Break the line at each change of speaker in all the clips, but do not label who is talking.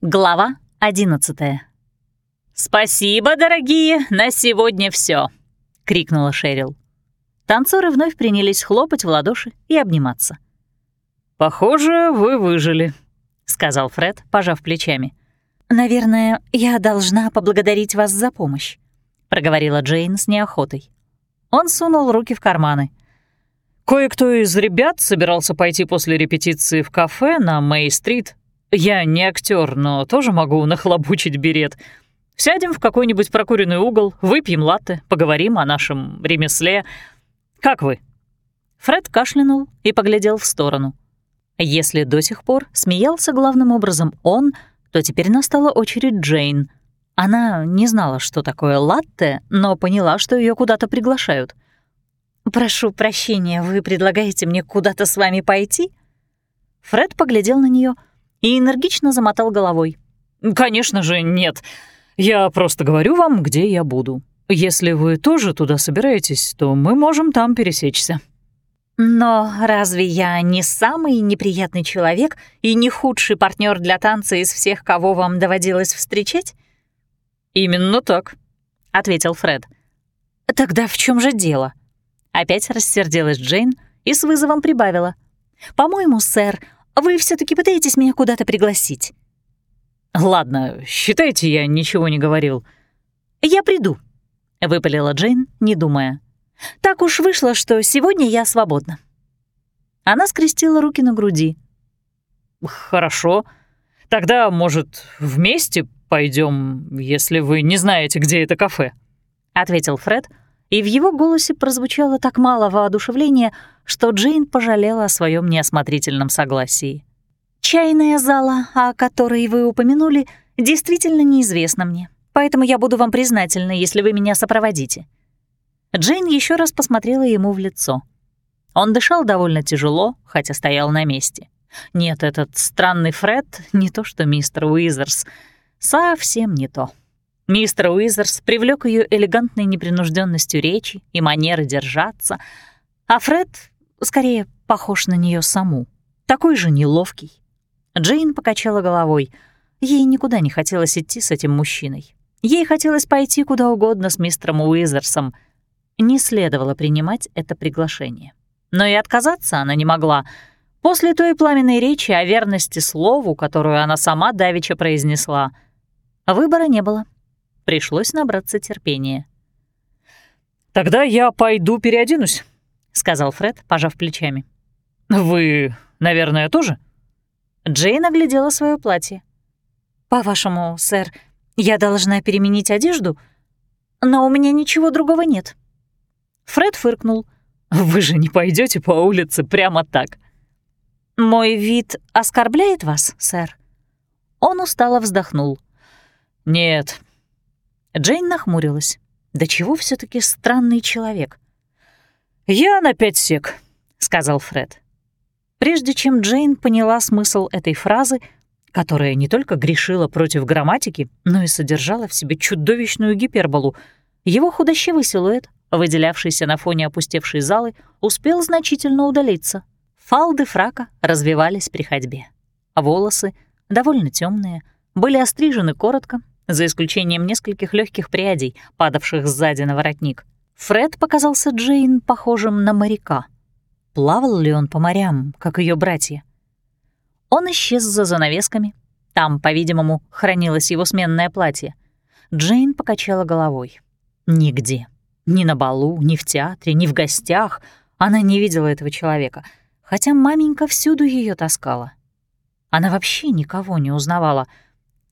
Глава 11 «Спасибо, дорогие, на сегодня все, крикнула Шерил. Танцоры вновь принялись хлопать в ладоши и обниматься.
«Похоже, вы выжили», — сказал Фред, пожав плечами.
«Наверное, я должна поблагодарить вас за помощь», — проговорила Джейн с неохотой. Он сунул руки в карманы.
«Кое-кто из ребят собирался пойти после репетиции в кафе на Мэй-стрит я не актер, но тоже могу нахлобучить берет. Сядем в какой-нибудь прокуренный угол, выпьем латте, поговорим о нашем ремесле. Как вы?»
Фред кашлянул и поглядел в сторону. Если до сих пор смеялся главным образом он, то теперь настала очередь Джейн. Она не знала, что такое латте, но поняла, что ее куда-то приглашают. «Прошу прощения, вы предлагаете мне куда-то с вами пойти?» Фред поглядел на нее и энергично замотал головой.
«Конечно же, нет. Я просто говорю вам, где я буду. Если вы тоже туда собираетесь, то мы можем там пересечься».
«Но разве я не самый неприятный человек и не худший партнер для танца из всех, кого вам доводилось встречать?»
«Именно так», — ответил Фред.
«Тогда в чем же дело?» Опять рассердилась Джейн и с вызовом прибавила. «По-моему, сэр, вы все таки пытаетесь меня куда-то пригласить».
«Ладно, считайте, я ничего не говорил».
«Я приду», — выпалила Джейн, не думая. «Так уж вышло, что сегодня я свободна». Она скрестила руки на груди.
«Хорошо. Тогда, может, вместе пойдем, если вы не знаете, где это кафе?»
— ответил Фред, и в его голосе прозвучало так мало воодушевления, что Джейн пожалела о своем неосмотрительном согласии. «Чайная зала, о которой вы упомянули, действительно неизвестна мне, поэтому я буду вам признательна, если вы меня сопроводите». Джейн еще раз посмотрела ему в лицо. Он дышал довольно тяжело, хотя стоял на месте. Нет, этот странный Фред не то что мистер Уизерс, совсем не то. Мистер Уизерс привлек ее элегантной непринужденностью речи и манеры держаться, а Фред скорее похож на нее саму, такой же неловкий. Джейн покачала головой. Ей никуда не хотелось идти с этим мужчиной. Ей хотелось пойти куда угодно с мистером Уизерсом. Не следовало принимать это приглашение. Но и отказаться она не могла. После той пламенной речи о верности слову, которую она сама давеча произнесла, выбора не было. Пришлось набраться терпения.
«Тогда я пойду переоденусь», —
сказал Фред, пожав плечами.
«Вы, наверное, тоже?»
Джейн оглядела свое платье. «По-вашему, сэр, я должна переменить одежду? Но у меня ничего другого нет». Фред фыркнул.
«Вы же не пойдете по улице прямо так».
«Мой вид оскорбляет вас, сэр?» Он устало вздохнул.
«Нет».
Джейн нахмурилась. «Да чего все таки странный человек?»
«Я на пять сек», — сказал Фред.
Прежде чем Джейн поняла смысл этой фразы, которая не только грешила против грамматики, но и содержала в себе чудовищную гиперболу, его худощавый силуэт, выделявшийся на фоне опустевшей залы, успел значительно удалиться. Фалды фрака развивались при ходьбе. Волосы, довольно темные, были острижены коротко, за исключением нескольких легких прядей, падавших сзади на воротник. Фред показался Джейн похожим на моряка — Плавал ли он по морям, как ее братья? Он исчез за занавесками. Там, по-видимому, хранилось его сменное платье. Джейн покачала головой. Нигде. Ни на балу, ни в театре, ни в гостях она не видела этого человека, хотя маменька всюду ее таскала. Она вообще никого не узнавала.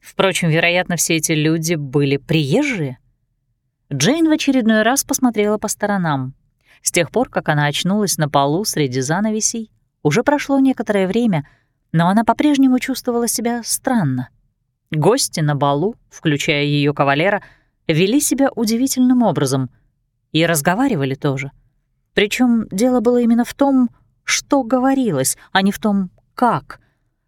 Впрочем, вероятно, все эти люди были приезжие. Джейн в очередной раз посмотрела по сторонам. С тех пор, как она очнулась на полу среди занавесей, уже прошло некоторое время, но она по-прежнему чувствовала себя странно. Гости на балу, включая ее кавалера, вели себя удивительным образом и разговаривали тоже. Причем дело было именно в том, что говорилось, а не в том, как.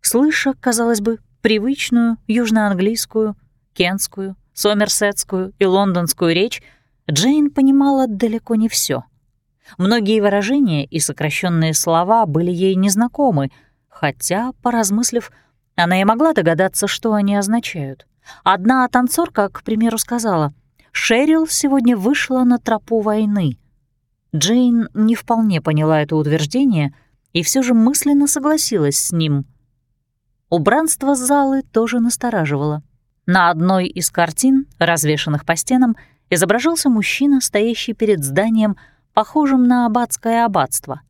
Слыша, казалось бы, привычную южноанглийскую, кентскую, сомерсетскую и лондонскую речь, Джейн понимала далеко не все. Многие выражения и сокращенные слова были ей незнакомы, хотя, поразмыслив, Она и могла догадаться, что они означают. Одна танцорка, к примеру, сказала, «Шерил сегодня вышла на тропу войны». Джейн не вполне поняла это утверждение и все же мысленно согласилась с ним. Убранство залы тоже настораживало. На одной из картин, развешанных по стенам, изображался мужчина, стоящий перед зданием, похожим на аббатское аббатство.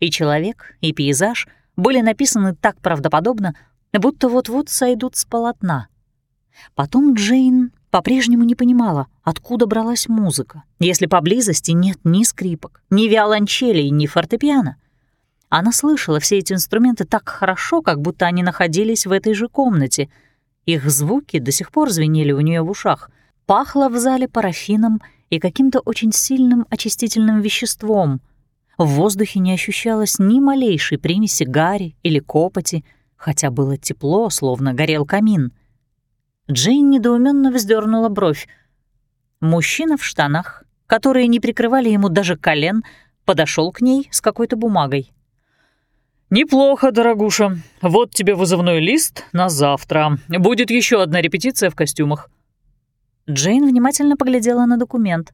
И человек, и пейзаж были написаны так правдоподобно, будто вот-вот сойдут с полотна. Потом Джейн по-прежнему не понимала, откуда бралась музыка, если поблизости нет ни скрипок, ни виолончелей, ни фортепиано. Она слышала все эти инструменты так хорошо, как будто они находились в этой же комнате. Их звуки до сих пор звенели у нее в ушах. Пахло в зале парафином и каким-то очень сильным очистительным веществом. В воздухе не ощущалось ни малейшей примеси гари или копоти, хотя было тепло, словно горел камин. Джейн недоуменно вздернула бровь. Мужчина в штанах, которые не прикрывали ему даже колен, подошел к ней с какой-то бумагой.
«Неплохо, дорогуша. Вот тебе вызывной лист на завтра. Будет еще одна репетиция в костюмах».
Джейн внимательно поглядела на документ.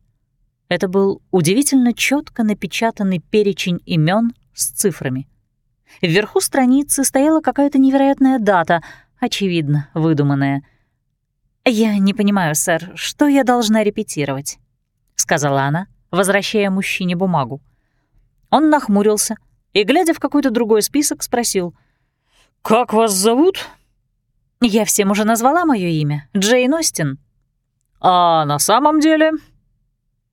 Это был удивительно четко напечатанный перечень имен с цифрами. Вверху страницы стояла какая-то невероятная дата, очевидно, выдуманная. «Я не понимаю, сэр, что я должна репетировать?» — сказала она, возвращая мужчине бумагу. Он нахмурился — и, глядя в какой-то другой список, спросил.
«Как вас зовут?»
«Я всем уже назвала мое имя. Джейн Остин».
«А на самом деле?»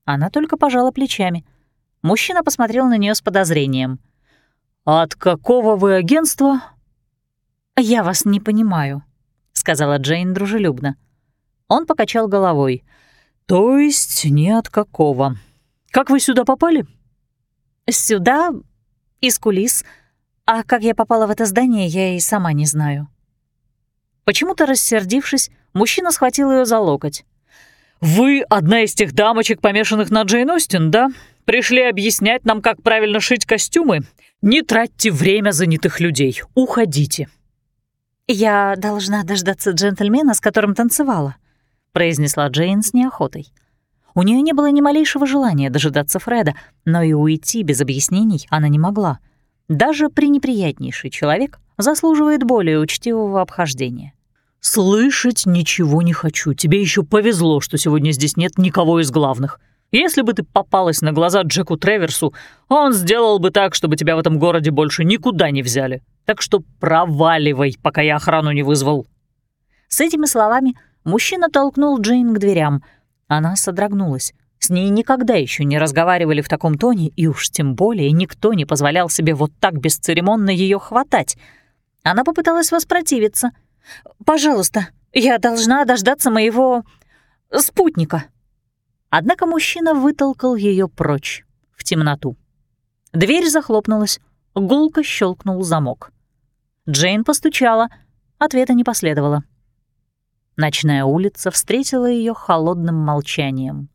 Она только пожала плечами. Мужчина посмотрел на нее с подозрением.
«От какого вы агентства?»
«Я вас не понимаю», — сказала Джейн дружелюбно. Он покачал головой.
«То есть ни от какого. Как вы сюда попали?»
«Сюда из кулис. А как я попала в это здание, я и сама не знаю. Почему-то рассердившись, мужчина схватил ее за локоть.
«Вы одна из тех дамочек, помешанных на Джейн Остин, да? Пришли объяснять нам, как правильно шить костюмы? Не тратьте время занятых людей. Уходите».
«Я должна дождаться джентльмена, с которым танцевала», — произнесла Джейн с неохотой. У нее не было ни малейшего желания дожидаться Фреда, но и уйти без объяснений она не могла. Даже пренеприятнейший человек заслуживает более учтивого обхождения.
«Слышать ничего не хочу. Тебе еще повезло, что сегодня здесь нет никого из главных. Если бы ты попалась на глаза Джеку Треверсу, он сделал бы так, чтобы тебя в этом городе больше никуда не взяли. Так что проваливай, пока я охрану не вызвал».
С этими словами мужчина толкнул Джейн к дверям — она содрогнулась. С ней никогда еще не разговаривали в таком тоне, и уж тем более никто не позволял себе вот так бесцеремонно ее хватать. Она попыталась воспротивиться. «Пожалуйста, я должна дождаться моего... спутника». Однако мужчина вытолкал ее прочь, в темноту. Дверь захлопнулась, гулко щелкнул замок. Джейн постучала, ответа не последовало. Ночная улица встретила ее холодным молчанием.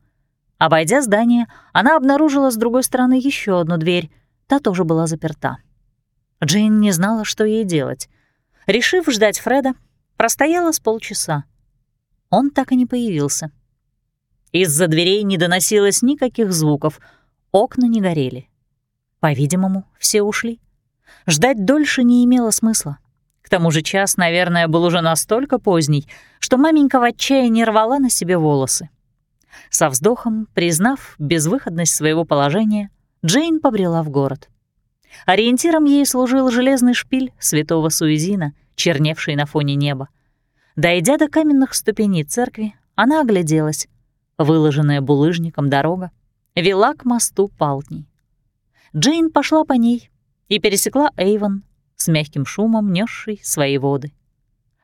Обойдя здание, она обнаружила с другой стороны еще одну дверь. Та тоже была заперта. Джейн не знала, что ей делать. Решив ждать Фреда, простояла с полчаса. Он так и не появился. Из-за дверей не доносилось никаких звуков, окна не горели. По-видимому, все ушли. Ждать дольше не имело смысла. К тому же час, наверное, был уже настолько поздний, что маменька в отчаянии рвала на себе волосы. Со вздохом, признав безвыходность своего положения, Джейн побрела в город. Ориентиром ей служил железный шпиль святого Суизина, черневший на фоне неба. Дойдя до каменных ступеней церкви, она огляделась. Выложенная булыжником дорога вела к мосту Палтней. Джейн пошла по ней и пересекла Эйвон, с мягким шумом несший свои воды.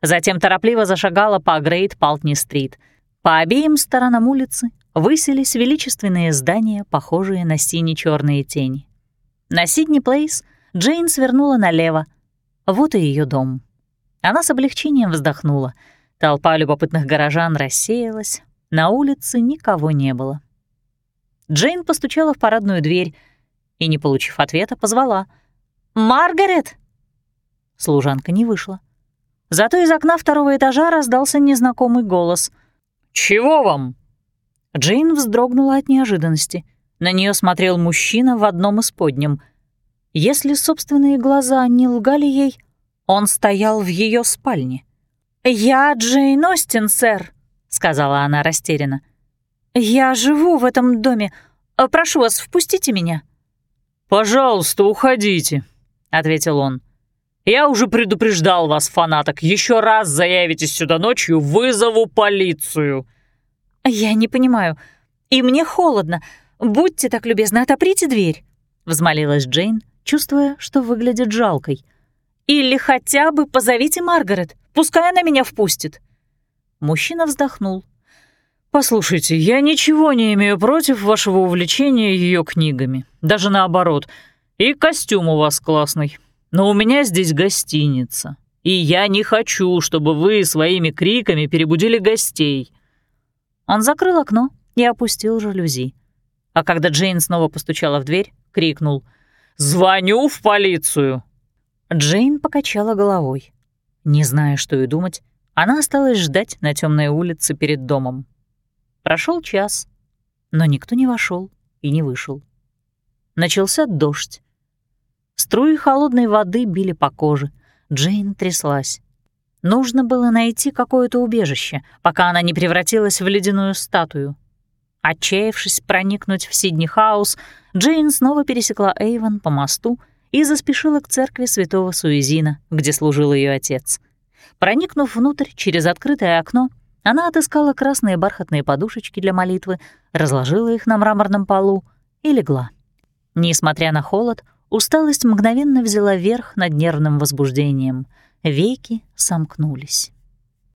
Затем торопливо зашагала по Грейт Палтни-стрит. По обеим сторонам улицы высились величественные здания, похожие на сине черные тени. На Сидни Плейс Джейн свернула налево. Вот и ее дом. Она с облегчением вздохнула. Толпа любопытных горожан рассеялась. На улице никого не было. Джейн постучала в парадную дверь и, не получив ответа, позвала. «Маргарет!» Служанка не вышла. Зато из окна второго этажа раздался незнакомый голос.
«Чего вам?»
Джейн вздрогнула от неожиданности. На нее смотрел мужчина в одном из подням. Если собственные глаза не лгали ей, он стоял в ее спальне. «Я Джейн Остин, сэр», — сказала она растерянно. «Я живу в этом доме. Прошу вас, впустите меня».
«Пожалуйста, уходите», — ответил он. «Я уже предупреждал вас, фанаток. Еще раз заявитесь сюда ночью, вызову полицию».
«Я не понимаю. И мне холодно. Будьте так любезны, отоприте дверь», — взмолилась Джейн, чувствуя, что выглядит жалкой. «Или хотя бы позовите Маргарет. Пускай она меня впустит». Мужчина вздохнул.
«Послушайте, я ничего не имею против вашего увлечения ее книгами. Даже наоборот. И костюм у вас классный. Но у меня здесь гостиница. И я не хочу, чтобы вы своими криками перебудили гостей».
Он закрыл окно и опустил жалюзи. А когда Джейн снова постучала в дверь, крикнул «Звоню в полицию!» Джейн покачала головой. Не зная, что и думать, она осталась ждать на темной улице перед домом. Прошел час, но никто не вошел и не вышел. Начался дождь. Струи холодной воды били по коже. Джейн тряслась. Нужно было найти какое-то убежище, пока она не превратилась в ледяную статую. Отчаявшись проникнуть в Сидни-хаус, Джейн снова пересекла Эйвон по мосту и заспешила к церкви святого Суизина, где служил ее отец. Проникнув внутрь через открытое окно, она отыскала красные бархатные подушечки для молитвы, разложила их на мраморном полу и легла. Несмотря на холод, усталость мгновенно взяла верх над нервным возбуждением — Веки сомкнулись.